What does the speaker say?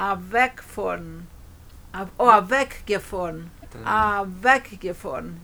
ah, weg von, ah, oh, weggefahren, ah, weggefahren,